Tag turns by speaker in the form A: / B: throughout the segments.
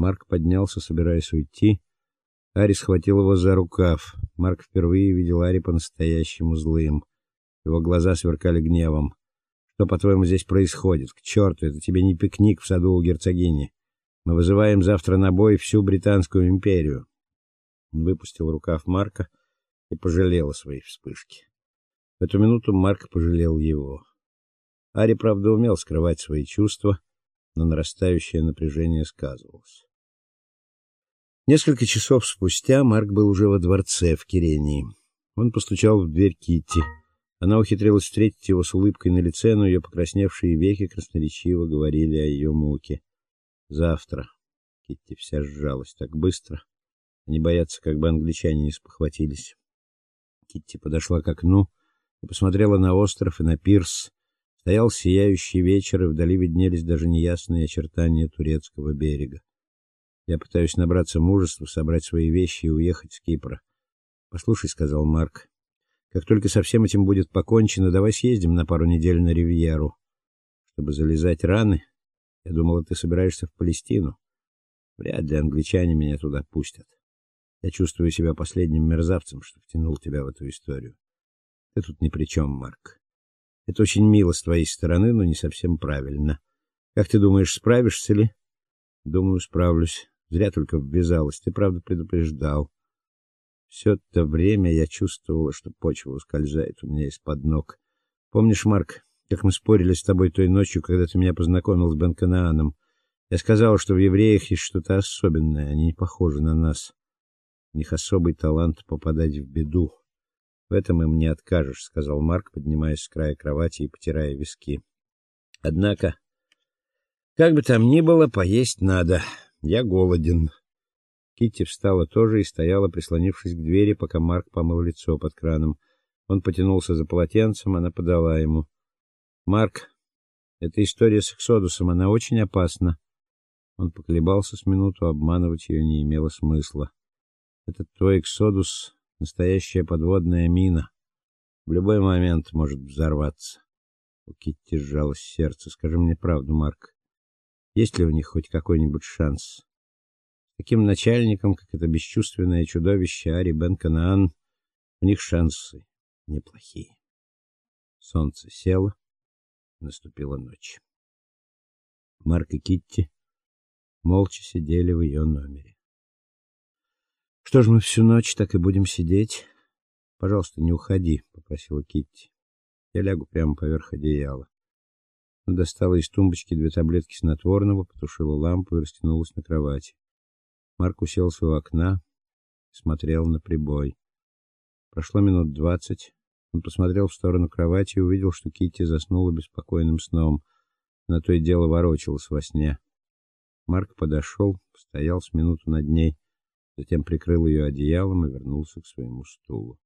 A: Марк поднялся, собираясь уйти. Ари схватил его за рукав. Марк впервые видел Ари по-настоящему злым. Его глаза сверкали гневом. Что, по-твоему, здесь происходит? К черту, это тебе не пикник в саду у герцогини. Мы вызываем завтра на бой всю британскую империю. Он выпустил рукав Марка и пожалел о своей вспышке. В эту минуту Марк пожалел его. Ари, правда, умел скрывать свои чувства, но нарастающее напряжение сказывалось. Несколько часов спустя Марк был уже во дворце в Кирении. Он постучал в дверь Китти. Она ухитрилась встретить его с улыбкой на лице, но ее покрасневшие веки красноречиво говорили о ее муке. Завтра. Китти вся сжалась так быстро. Они боятся, как бы англичане не спохватились. Китти подошла к окну и посмотрела на остров и на пирс. Стоял сияющий вечер, и вдали виднелись даже неясные очертания турецкого берега. Я пытаюсь набраться мужества, собрать свои вещи и уехать с Кипра. Послушай, сказал Марк. Как только со всем этим будет покончено, давай съездим на пару недель на Ривьеру, чтобы залезать раны. Я думал, ты собираешься в Палестину. Вряд ли англичане меня туда пустят. Я чувствую себя последним мерзавцем, что втянул тебя в эту историю. Ты тут ни при чем, Марк. Это очень мило с твоей стороны, но не совсем правильно. Как ты думаешь, справишься ли? Думаю, справлюсь. Зря только ввязалась. Ты правда предупреждал. Все это время я чувствовала, что почва ускользает у меня из-под ног. Помнишь, Марк, как мы спорили с тобой той ночью, когда ты меня познакомил с Бенканааном? Я сказала, что в евреях есть что-то особенное, они не похожи на нас. У них особый талант попадать в беду. В этом им не откажешь, сказал Марк, поднимаясь с края кровати и потирая виски. Однако, как бы там ни было, поесть надо. Я голоден. Китти встала тоже и стояла, прислонившись к двери, пока Марк помыл лицо под краном. Он потянулся за полотенцем, она подала ему. Марк, эта история с Эксодусом, она очень опасна. Он поколебался с минуту, обманывать ее не имело смысла. Этот твой Эксодус настоящая подводная мина. В любой момент может взорваться. У Китти сжалось сердце. Скажи мне правду, Марк. Есть ли у них хоть какой-нибудь шанс? Таким начальником, как это бесчувственное чудовище Ари Бен Канаан, у них шансы неплохие. Солнце село, наступила ночь. Марк и Китти молча сидели в ее номере. Что ж мы всю ночь так и будем сидеть? Пожалуйста, не уходи, попросила Китти. Я лягу прямо поверх одеяла. Достала из тумбочки две таблетки снотворного, потушила лампу и растянулась на кровати. Марк уселся у окна смотрел на прибой. Прошло минут двадцать. Он посмотрел в сторону кровати и увидел, что Китти заснула беспокойным сном. На то и дело ворочалась во сне. Марк подошел, стоял с минуту над ней затем прикрыл ее одеялом и вернулся к своему стулу.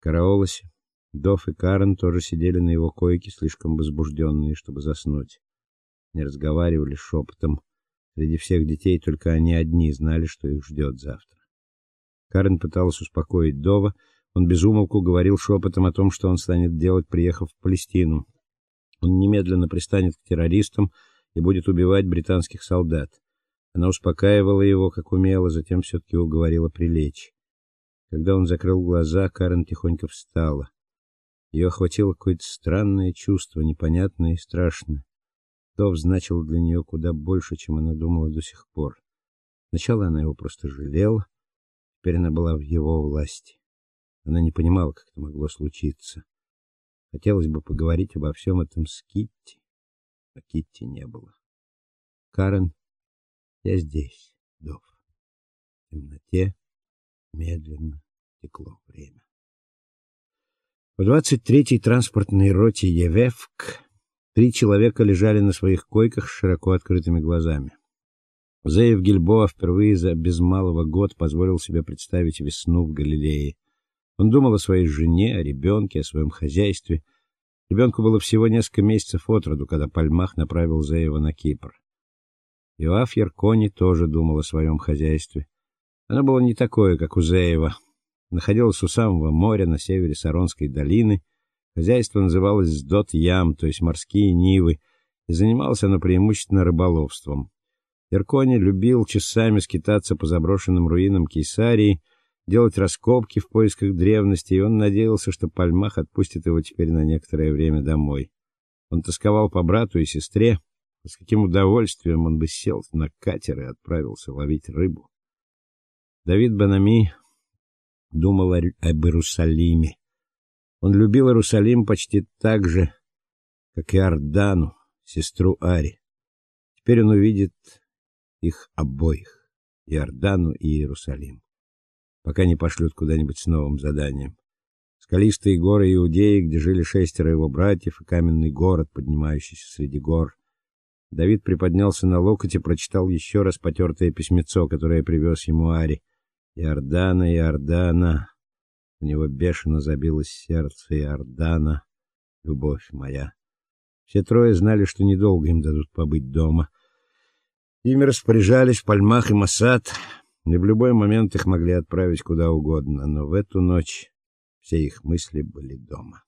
A: Караолосе Доф и Карен тоже сидели на его койке, слишком возбужденные, чтобы заснуть. Не разговаривали шепотом. Среди всех детей только они одни знали, что их ждет завтра. Карен пыталась успокоить Дова, он без умолку говорил шепотом о том, что он станет делать, приехав в Палестину. Он немедленно пристанет к террористам и будет убивать британских солдат. Она успокаивала его, как умела, затем все таки уговорила прилечь. Когда он закрыл глаза, Карен тихонько встала. Ее охватило какое-то странное чувство, непонятное и страшное. Дов значил для нее куда больше, чем она думала до сих пор. Сначала она его просто жалела, теперь она была в его власти. Она не понимала, как это могло случиться. Хотелось бы поговорить обо всем этом с Китти, а Китти не было. Карен я здесь, Дов. В темноте медленно текло время. В 23-й транспортной роте Евевк три человека лежали на своих койках с широко открытыми глазами. Зеев Гильбоа впервые за без малого год позволил себе представить весну в Галилее. Он думал о своей жене, о ребенке, о своем хозяйстве. Ребенку было всего несколько месяцев от роду, когда Пальмах направил Зеева на Кипр. Иоаф Яркони тоже думал о своем хозяйстве. Оно было не такое, как у Зеева. Находилось у самого моря на севере Саронской долины. Хозяйство называлось Сдот-Ям, то есть морские нивы, и занималось оно преимущественно рыболовством. Иркони любил часами скитаться по заброшенным руинам Кейсарии, делать раскопки в поисках древности, и он надеялся, что Пальмах отпустит его теперь на некоторое время домой. Он тосковал по брату и сестре, с каким удовольствием он бы сел на катер и отправился ловить рыбу. Давид Банами думал об Иерусалиме. Он любил Иерусалим почти так же, как и Ордану, сестру Ари. Теперь он увидит их обоих, Иордану и Иерусалим, пока не пошлют куда-нибудь с новым заданием. Скалистые горы Иудеи, где жили шестеро его братьев, и каменный город, поднимающийся среди гор. Давид приподнялся на локоть и прочитал еще раз потертое письмецо, которое привез ему Ари. Иордана, Иордана. У него бешено забилось сердце Иордана, любовь моя. Все трое знали, что недолго им дадут побыть дома. Ими распоряжались в Пальмах и Масад, и в любой момент их могли отправить куда угодно, но в эту ночь все их мысли были дома.